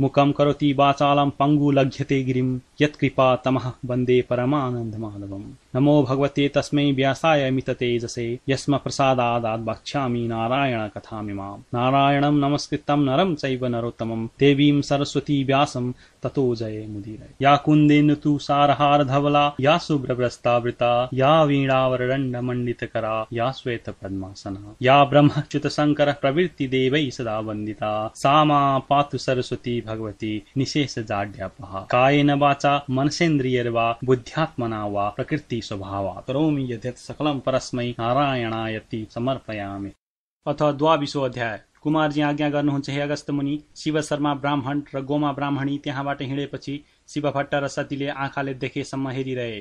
मुखं करोति वाचालं पङ्गु लघ्यते गिरिं यत्कृपा तमः वन्दे परमानन्दमाधवम्। नमो भगवते तस्मै व्यासाय मिततेजसे यस्म प्रसादादात् वक्ष्यामि नारायण कथामिमाम्। नारायणं नमस्कृतं नरं चैव नरोत्तमं देवीं सरस्वती व्यासं ततो जय मुदीरय या कुन्देन तु सारहार धवला या शुभ्रभ्रस्तावृता या वीणावरदण्डमण्डितकरा या श्वेत पद्मासना या ब्रह्मच्युत शङ्कर प्रवृत्ति देवै सदा वन्दिता सा मा पातु सरस्वती भगवती निशेष जाड्यापहा कायेन वाचा मनसेन्द्रियर्वा बुद्ध्यात्मना वा प्रकृति स्वभावा करोमि यद्यत् सकलं परस्मै नारायणायति समर्पयामि अथ द्वाविशो अध्याय कुमारजी आज्ञा गर्नुहुन्छ हे अगस्त मुनि शिव शर्मा ब्राह्मण र गोमा ब्राह्मणी त्यहाँबाट हिँडेपछि शिव भट्ट र सतीले आँखाले देखेसम्म हेरिरहे।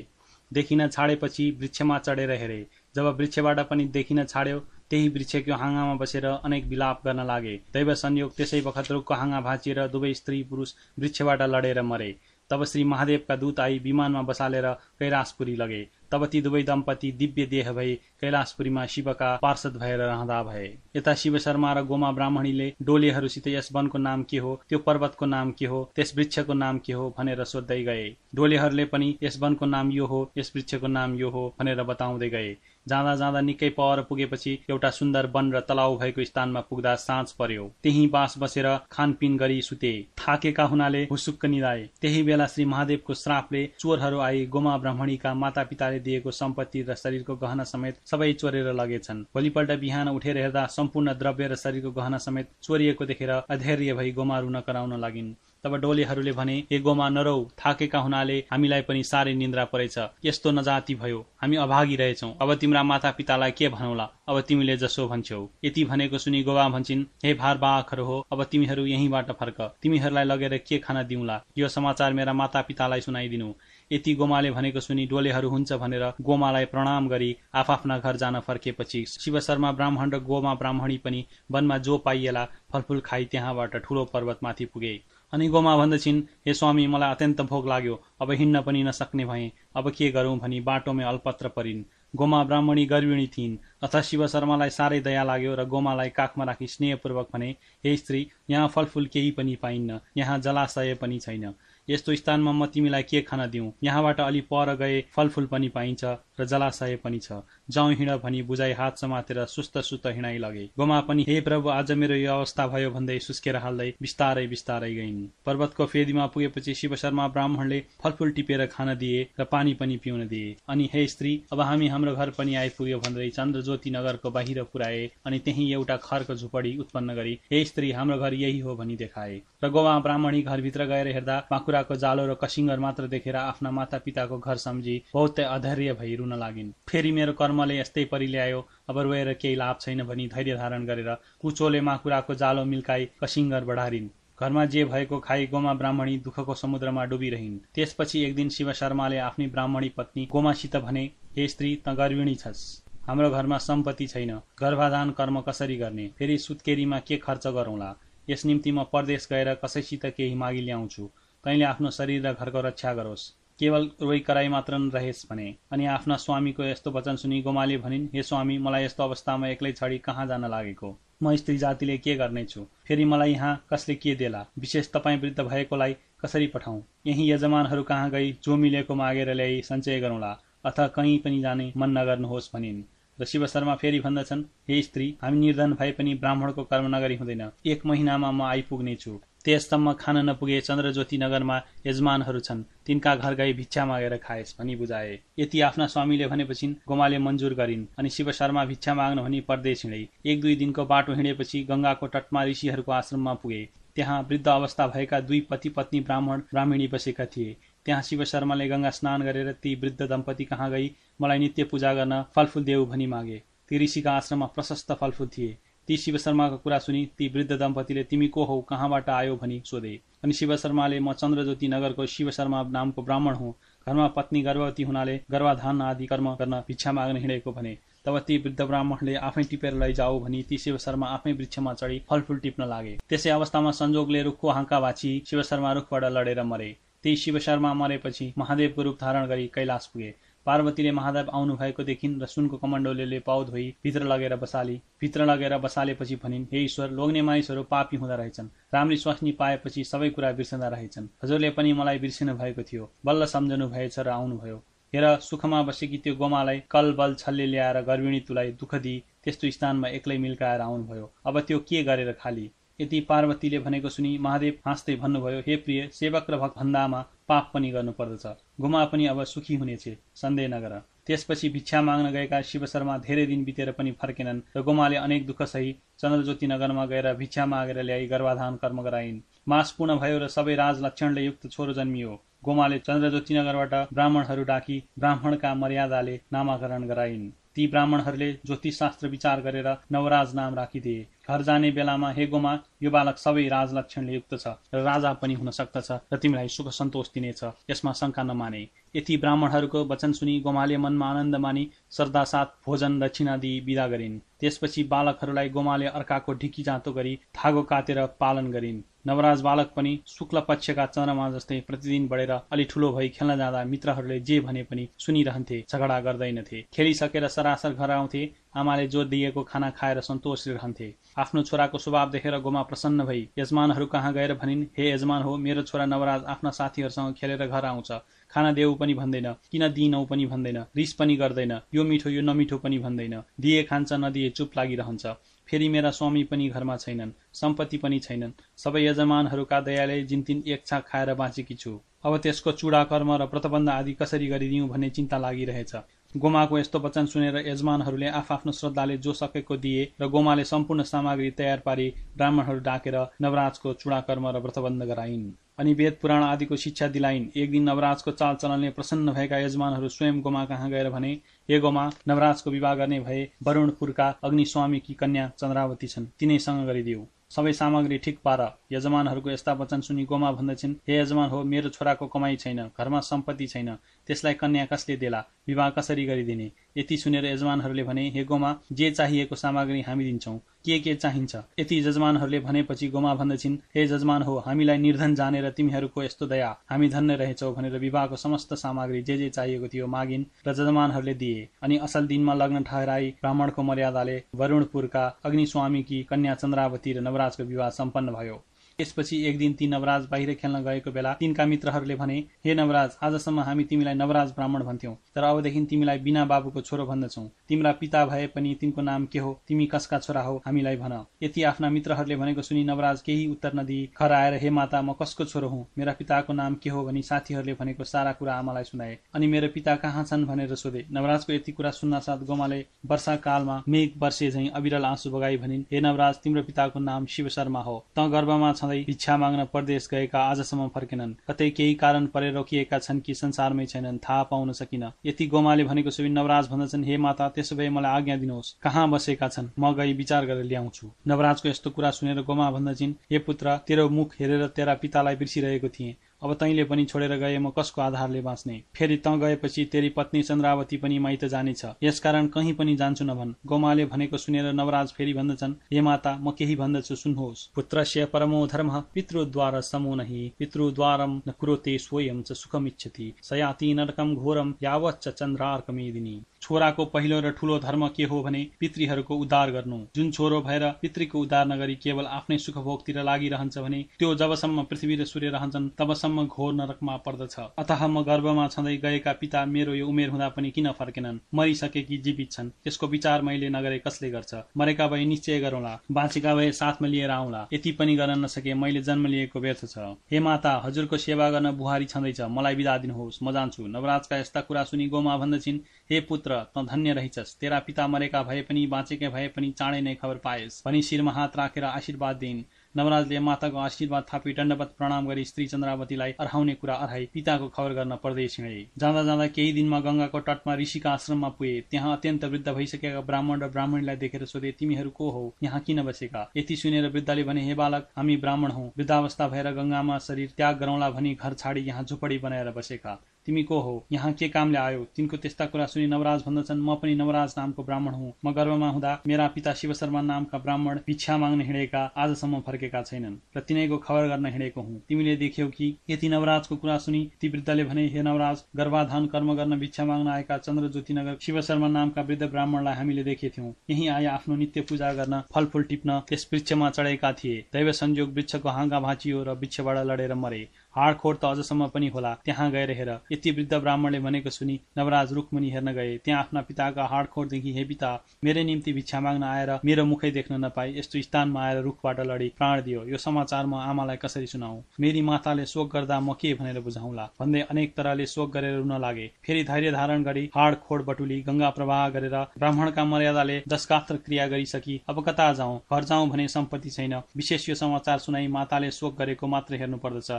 देखिन छाडेपछि वृक्षमा चढेर हेरे। जब वृक्षबाट पनि देखिन छाड्यो त्यही वृक्षको हाँगामा बसेर अनेक विलाप गर्न लागे। दैव संयोग त्यसै बखत रुखको हाँगा भाँचिएर दुवै स्त्री पुरुष वृक्षबाट लडेर मरे। तब श्री महादेवका दूत आई विमानमा बसालेर कैलाशपुरी लगे। तब ती दुवै दम्पति दिव्य देह भई कैलाशपुरीमा शिवका पार्षद भएर रहँदा भए। यता शिव शर्मा र गोमा ब्राह्मणीले डोलेहरूसित यस वनको नाम के हो त्यो पर्वतको नाम के हो त्यस वृक्षको नाम के हो भनेर सोध्दै गए। डोलेहरूले पनि यस वनको नाम यो हो यस वृक्षको नाम यो हो भनेर बताउँदै गए। जाँदा जाँदा निकै पर पुगेपछि एउटा सुन्दर वन र तलाउ भएको स्थानमा पुग्दा साँझ पर्यो। त्यही बास बसेर खानपिन गरी सुते। थाकेका हुनाले हुसुक्क निधाए त्यही बेला श्री महादेवको श्रापले चोरहरू आई गोमा ब्राह्मणीका माता दिएको सम्पत्ति र शरीरको गहना समेत सबै चोरेर लगेछन्। भोलिपल्ट बिहान उठेर हेर्दा सम्पूर्ण द्रव्य र शरीरको गहना समेत चोरिएको देखेर अधैर्य भई गोमा रुन कराउन लागिन्। तब डोलेहरूले भने ए गोमा नरौ थाकेका हुनाले हामीलाई पनि साह्रै निन्द्रा परेछ। यस्तो नजाति भयो। हामी अभागी रहेछौ। अब तिम्रा माता पितालाई के भनौला? अब तिमीले जसो भन्छौ। यति भनेको सुनि गोवा भन्छन् हे भार बाखहरू हो अब तिमीहरू यहीँबाट फर्क। तिमीहरूलाई लगेर के खाना दिउँला? यो समाचार मेरा माता पितालाई सुनाइदिनु यति गोमाले भनेको सुनि डोलेहरू हुन्छ भनेर गोमालाई प्रणाम गरी आफ्ना घर जान फर्केपछि शिव शर्मा ब्राह्मण र गोमा ब्राह्मणी पनि वनमा जो पाइएला फलफुल खाई त्यहाँबाट ठूलो पर्वतमाथि पुगे। अनि गोमा भन्दछिन् हे स्वामी मलाई अत्यन्त भोग लाग्यो। अब हिँड्न पनि नसक्ने भएँ। अब के गरौँ भनी बाटोमै अल्पत्र परिन्। गोमा ब्राह्मणी गर्विणी थिइन्। अथ शिव शर्मालाई साह्रै दया लाग्यो र गोमालाई काखमा राखी स्नेहपूर्वक भने हे स्त्री यहाँ फलफुल केही पनि पाइन्न। यहाँ जलाशय पनि छैन। यस्तो स्थानमा म तिमीलाई के खान दिउँ यहाँबाट अलि पर गए फलफुल पनि पाइन्छ र जलाशय पनि छ। जाउँ हिँड भनी बुझाइ हात समातेर सुस्त सुस्त हिँडाइ लगे। गोमा पनि हे प्रभु आज मेरो यो अवस्था भयो भन्दै सुस्केर हाल्दै बिस्तारै बिस्तारै गइन्। पर्वतको फेदीमा पुगेपछि शिव शर्मा ब्राह्मणले फलफुल टिपेर खान दिए र पानी पनि पिउन दिए। अनि हे स्त्री अब हामी हाम्रो घर पनि आइपुग्यो भन्दै चन्द्र ज्योति नगरको बाहिर पुर्याए अनि त्यही एउटा खरको झुपडी उत्पन्न गरी हे स्त्री हाम्रो घर यही हो भनी देखाए। र गोवा ब्राह्मणी घरभित्र गएर हेर्दा पाखुराको जालो र कसिङ्गर मात्र देखेर आफ्ना माता पिताको घर सम्झी बहुतै अधैर्य भई रुन लागिन्। फेरि मेरो कर्मले यस्तै परि ल्यायो अब रोएर केही लाभ छैन भनी धैर्य धारण गरेर कुचोले माकुराको जालो मिल्काई कसिङ्गर बढारिन्। घरमा जे भएको खाई गोमा ब्राह्मणी दुःखको समुद्रमा डुबिरहन्। त्यसपछि एक दिन शिव शर्माले आफ्नी ब्राह्मणी पत्नी गोमासित भने हे स्त्री त गर्विणी छस्। हाम्रो घरमा सम्पत्ति छैन। गर्भाधान कर्म कसरी गर्ने? फेरि सुत्केरीमा के खर्च गरौँला? यस निम्ति म परदेश गएर कसैसित केही मागी ल्याउँछु। तैँले आफ्नो शरीर र घरको रक्षा गरोस्। केवल रोइ कराई मात्र रहेस् भने। अनि आफ्ना स्वामीको यस्तो वचन सुनि गोमाले भनिन् हे स्वामी मलाई यस्तो अवस्थामा एक्लै छडी कहाँ जान लागेको? म स्त्री जातिले के गर्नेछु? फेरि मलाई यहाँ कसले के देला? विशेष तपाईँ वृद्ध भएकोलाई कसरी पठाउँ? यही यजमानहरू कहाँ गई? जो मिलेको मागेर ल्याई सञ्चय गरौँला। अथवा कहीँ पनि जाने मन नगर्नुहोस् भनिन्। र शिव शर्मा फेरि भन्दछन् हे स्त्री हामी निर्धन भए पनि ब्राह्मणको कर्म नगरी हुँदैन। एक महिनामा म आइपुग्नेछु। त्यससम्म खान नपुगे चन्द्रज्योति नगरमा यजमानहरू छन्। तिनका घर गई भिक्षा मागेर खाएस् भनी बुझाए। यति आफ्ना स्वामीले भनेपछि गोमाले मन्जुर गरिन् अनि शिव शर्मा भिक्षा माग्नु भनी परदेश हिँडे। एक दुई दिनको बाटो हिँडेपछि गङ्गाको तटमा ऋषिहरूको आश्रममा पुगे। त्यहाँ वृद्ध अवस्था भएका दुई पति पत्नी ब्राह्मण ब्राह्मणी बसेका थिए। त्यहाँ शिव शर्माले गङ्गा स्नान गरेर ती वृद्ध दम्पति कहाँ गई? मलाई नित्य पूजा गर्न फलफुल देऊ भनी मागे। ती ऋषिका आश्रममा प्रशस्त फलफुल थिए। ती शिव शर्माको कुरा सुनि ती वृद्ध दम्पतिले तिमी को हौ? कहाँबाट आयो? भनी सोधे। अनि शिव शर्माले म चन्द्रज्योति नगरको शिव शर्मा नामको ब्राह्मण हुँ। घरमा पत्नी गर्भवती हुनाले गर्भाधान आदि कर्म गर्न भिक्षा माग्न हिँडेको भने तब ती वृद्ध ब्राह्मणले आफै टिपेर लैजाऊ भनी ती शिव शर्मा आफै वृक्षमा चढी फलफुल टिप्न लागे। त्यसै अवस्थामा संजोगले रुखको हाँका भाँची शिव शर्मा रुखबाट लडेर मरे। त्यही शिव शर्मा मरेपछि महादेवको रूप धारण गरी कैलाश पुगे। पार्वतीले महादेव आउनु भएको देखिन् र सुनको कमण्डोले पाउ धोई भित्र लगेर बसाली। भित्र लगेर बसालेपछि भनिन् हे ईश्वर लोग्ने मानिसहरू पापी हुँदा रहेछन्। राम्री स्वास्नी पाएपछि सबै कुरा बिर्सँदा रहेछन्। हजुरले पनि मलाई बिर्सिनु भएको थियो। बल्ल सम्झनु भएछ र आउनुभयो। हेर सुखमा बसेकी त्यो गोमालाई कल बल छल्ले ल्याएर गर्भिणी तुलाई दुःख दिई त्यस्तो स्थानमा एक्लै मिल्काएर आउनुभयो। अब त्यो के गरेर खाली? यति पार्वतीले भनेको सुनि महादेव हाँस्दै भन्नुभयो हे प्रिय सेवक र भक्त भन्दामा पाप पनि गर्नुपर्दछ गुमा पनि अब सुखी हुनेछ सन्देह नगर। त्यसपछि भिक्षा माग्न गएका शिव शर्मा धेरै दिन बितेर पनि फर्केनन् र गोमाले अनेक दुःख सही चन्द्रज्योति नगरमा गएर भिक्षा मागेर ल्याई गर्भाधान कर्म गराइन्। मास पूर्ण भयो र सबै राज लक्षणले युक्त छोरो जन्मियो। गोमाले चन्द्रज्योति नगरबाट ब्राह्मणहरू डाकी ब्राह्मणका मर्यादाले नामाकरण गराइन्। ती ब्राह्मणहरूले ज्योतिष शास्त्र विचार गरेर नवराज नाम राखिदिए। घर जाने बेलामा हे गोमा यो बालक सबै राजलक्षणले युक्त छ र राजा पनि हुन सक्दछ र तिमीलाई सुख सन्तोष दिनेछ यसमा शङ्का नमाने यति ब्राह्मणहरूको वचन सुनि गोमाले मनमा आनन्द मानि श्रद्धासाथ भोजन दक्षिणा दिई विदा गरिन्। त्यसपछि बालकहरूलाई गोमाले अर्काको ढिकी जाँतो गरी थागो काटेर पालन गरिन्। नवराज बालक पनि शुक्ल पक्षका चन्द्रमा जस्तै प्रतिदिन बढेर अलि ठुलो भई खेल्न जाँदा मित्रहरूले जे भने पनि सुनिरहन्थे झगडा गर्दैनथे। खेलिसकेर सरासर घर आउँथे आमाले जो दिएको खाना खाएर सन्तोष रहन्थे आफ्नो छोराको स्वभाव देखेर गोमा प्रसन्न भई यजमानहरू कहाँ गएर भनिन्? हे यजमान हो मेरो छोरा नवराज आफ्ना साथीहरूसँग खेलेर घर आउँछ। खाना देऊ पनि भन्दैन किन दिइनौ पनि भन्दैन रिस पनि गर्दैन यो मिठो यो नमिठो पनि भन्दैन। दिए खान्छ नदिए चुप लागिरहन्छ। फेरि मेरा स्वामी पनि घरमा छैनन् सम्पत्ति पनि छैनन्। सबै यजमानहरूका दयाले जिन्तिन एक छाक खाएर बाँचेकी छु। अब त्यसको चुडा कर्म र प्रतिबन्ध आदि कसरी गरिदिउँ भन्ने चिन्ता लागिरहेछ। गोमाको यस्तो वचन सुनेर यजमानहरूले आफआफ्नो श्रद्धाले जो सकेको दिए र गोमाले सम्पूर्ण सामग्री तयार पारी ब्राह्मणहरू डाकेर नवराजको चुडा कर्म र व्रतबन्ध गराइन्। अनि वेद पुराण आदिको शिक्षा दिलाइन्। एक दिन नवराजको चाल चलनले प्रसन्न भएका यजमानहरू स्वयं गोमा कहाँ गएर भने हे गोमा नवराजको विवाह गर्ने भए वरुणपुरका अग्निस्वामीकी कन्या चन्द्रावती छन्? तिनैसँग गरिदिऊ सबै सामग्री ठिक पार। यजमानहरूको यस्ता वचन सुनि गोमा भन्दछन् हे यजमान हो मेरो छोराको कमाई छैन घरमा सम्पत्ति छैन त्यसलाई कन्या कसले देला? विवाह कसरी गरिदिने? यति सुनेर यजमानहरूले भने हे गोमा जे चाहिएको सामग्री हामी दिन्छौँ के के चाहिन्छ? यति जजमानहरूले भनेपछि गोमा भन्दछिन् हे जजमान हो हामीलाई निर्धन जानेर तिमीहरूको यस्तो दया हामी धन्य रहेछौ भनेर विवाहको समस्त सामग्री जे जे चाहिएको थियो मागिन् र जजमानहरूले दिए। अनि असल दिनमा लग्न ठहराई ब्राह्मणको मर्यादाले वरुणपुरका अग्निस्वामीकी कन्या चन्द्रावती र नवराजको विवाह सम्पन्न भयो। त्यसपछि एक दिन ती नवराज बाहिर खेल्न गएको बेला तिनका मित्रहरूले भने हे नवराज आजसम्म हामी तिमीलाई नवराज ब्राह्मण भन्थ्यौं। तर अबदेखि तिमीलाई बिना बाबुको छोरो भन्दछौ। तिम्रा पिता भए पनि तिनको नाम के हो? तिमी कसका छोरा हो? हामीलाई भन। यति आफ्ना मित्रहरूले भनेको सुनि नवराज केही उत्तर नदिई घर आएर हे माता म कसको छोरो हुँ? मेरा पिताको नाम के हो? भनी साथीहरूले भनेको सारा कुरा आमालाई सुनाए। अनि मेरो पिता कहाँ छन्? भनेर सोधे। नवराजको यति कुरा सुन्न साथ गोमाले वर्षाकालमा मेघ वर्षे झैँ अविरल आँसु बगाई भनिन् हे नवराज तिम्रो पिताको नाम शिव शर्मा हो। त गर्भमा छँदै भिक्षा माग्न परदेश गएका आजसम्म फर्केनन्। कतै केही कारण परे रोकिएका छन् कि संसारमै छैनन् थाहा पाउन सकिन। यति गोमाले भनेको सुविन नवराज भन्दछन् हे माता त्यसो भए मलाई आज्ञा दिनुहोस्। कहाँ बसेका छन्? म गई विचार गरेर ल्याउँछु। नवराजको यस्तो कुरा सुनेर गोमा भन्दछिन् हे पुत्र तेरो मुख हेरेर तेरा पितालाई बिर्सिरहेको थिएँ। अब तैँले पनि छोडेर गए म कसको आधारले बाँच्ने? फेरि तँ गएपछि तेरी पत्नी चन्द्रावती पनि माइत जानेछ। यसकारण कहीँ पनि जान्छु नभन् गोमाले भनेको सुनेर नवराज फेरि भन्दछन् हे माता म केही भन्दछु सुन्नुहोस्। पुत्रस्य परमो धर्म पितृद्वार समो नहि। पितृद्वारम न कुरोते स्वयं च सुखमिच्छति। सयाति नरकम घोरम यावच्च चन्द्रार्कमेदिनी। छोराको पहिलो र ठूलो धर्म के हो भने पितृहरूको उद्धार गर्नु। जुन छोरो भएर पितृको उद्धार नगरी केवल आफ्नै सुखभोगतिर लागिरहन्छ भने त्यो जबसम्म पृथ्वी र सूर्य रहन्छन् तबसम्म घोर नरकमा पर्दछ। अतः म गर्भमा छँदै गएका पिता मेरो यो उमेर हुँदा पनि किन फर्केनन्? मरिसके कि जीवित छन्। त्यसको विचार मैले नगरे कसले गर्छ? मरेका भए निश्चय गरौँला। बाँचेका भए साथमा लिएर आउँला। यति पनि गर्न नसके मैले जन्म लिएको व्यर्थ छ। हे माता हजुरको सेवा गर्न बुहारी छँदैछ। मलाई बिदा दिनुहोस्। म जान्छु। नवराजका यस्ता कुरा सुनि गोमा भन्दछिन् हे पुत्र त धन्य रहेछस् तेरा पिता मरेका भए पनि बाँचेका भए पनि चाँडै नै खबर पाएस्। भनी शिरमा हात राखेर आशीर्वाद दिइन्। नवराजले माताको आशीर्वाद थापी दण्डवत प्रणाम गरी स्त्री चन्द्रावतीलाई अर्हाउने कुरा अर्हाई पिताको खबर गर्न परदेश हिँडे जाँदा जाँदा केही दिनमा गंगाको तटमा ऋषिका आश्रममा पुगे। त्यहाँ अत्यन्त वृद्ध भइसकेका ब्राह्मण र ब्राह्मणीलाई देखेर सोधे तिमीहरू को हो? यहाँ किन बसेका? यति सुनेर वृद्धले भने हे बालक हामी ब्राह्मण हौ। वृद्धावस्था भएर गंगामा शरीर त्याग गरौँला भनी घर छाडी यहाँ झुपडी बनाएर बसेका। तिमी को हो? यहाँ के कामले आयो? तिनको त्यस्ता कुरा सुनि नवराज भन्दछन् म पनि नवराज नामको ब्राह्मण हुँ। म गर्वमा हुँदा मेरा पिता शिव शर्मा नामका ब्राह्मण भिक्षा माग्न हिँडेका आजसम्म फर्केका छैनन् र तिनैको खबर गर्न हिँडेको हुँ। तिमीले देख्यौ कि यति नवराजको कुरा सुनि ती वृद्धले भने हे नवराज गर्भाधान कर्म गर्न भिक्षा माग्न आएका चन्द्र ज्योतिनगर शिव शर्मा नामका वृद्ध ब्राह्मणलाई हामीले देखेथ्यौं। यही आए आफ्नो नित्य पूजा गर्न फलफुल टिप्न त्यस वृक्षमा चढेका थिए। दैव संयोग वृक्षको हाँगा भाँचियो र वृक्षबाट लडेर मरे। हाडखोड त अझसम्म पनि होला। त्यहाँ गएर हेर। यति वृद्ध ब्राह्मणले भनेको सुनि नवराज रुखमुनि हेर्न गए। त्यहाँ आफ्ना पिताका हाडखोडदेखि हे पिता मेरै निम्ति भिक्षा माग्न आएर मेरो मुखै देख्न नपाए यस्तो स्थानमा आएर रुखबाट लडी प्राण दियो। यो समाचार म आमालाई कसरी सुनाऊ? मेरी माताले शोक गर्दा म के भनेर बुझाउला? भन्दै अनेक तरहले शोक गरेर रुन लागे। फेरि धैर्य धारण गरी हाड खोड बटुली गंगा प्रवाह गरेर ब्राह्मणका मर्यादाले दशकात्र क्रिया गरिसकी अब कता जाउँ? घर जाउँ भने सम्पत्ति छैन। विशेष यो समाचार सुनाई माताले शोक गरेको मात्र हेर्नु पर्दछ।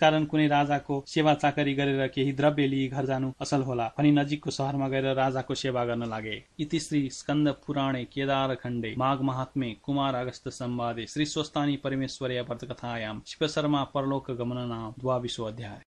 यसकारण कुनै राजाको सेवा चाकरी गरेर केही द्रव्य लिई घर जानु असल होला। भनी नजिकको सहरमा गएर राजाको सेवा गर्न लागे। इति श्री स्कन्द पुराणे केदार खण्डे। माघ महात्मे कुमार अगस्त संवादे श्री स्वस्तानी परमेश्वरीय व्रत कथायाम शिव शर्मा परलोक गमन नाम। अध्याय।